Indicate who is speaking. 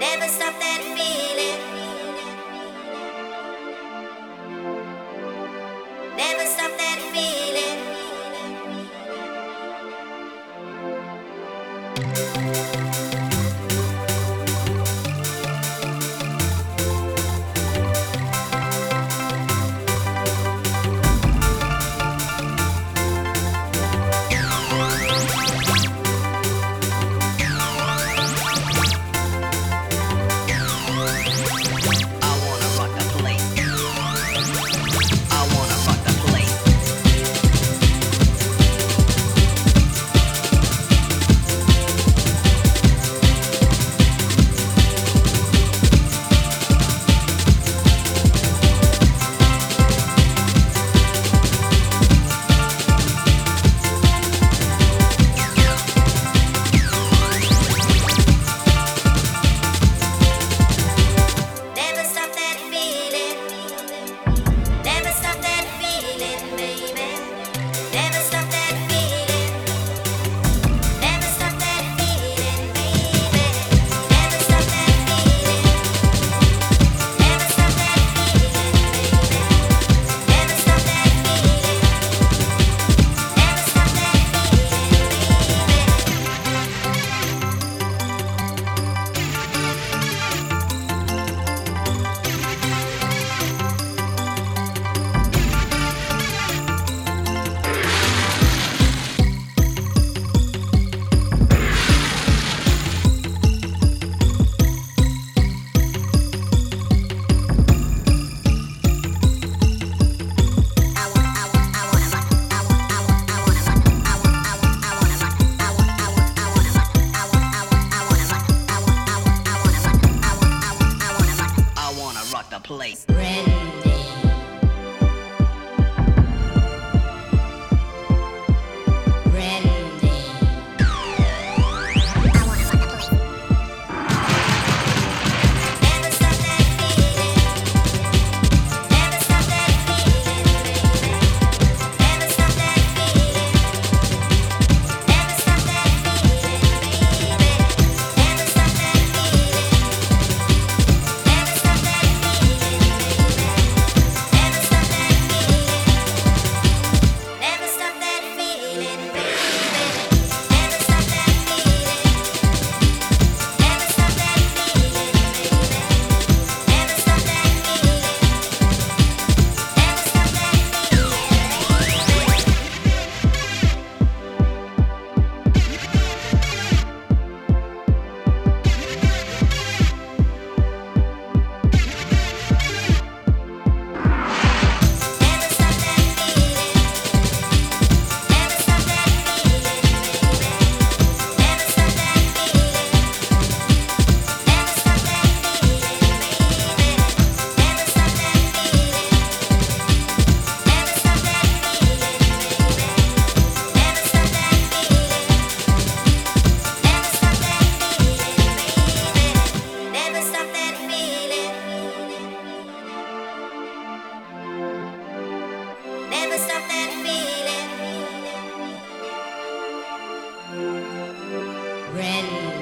Speaker 1: Never stop that feeling. Never stop that feeling.
Speaker 2: place.
Speaker 1: Ren.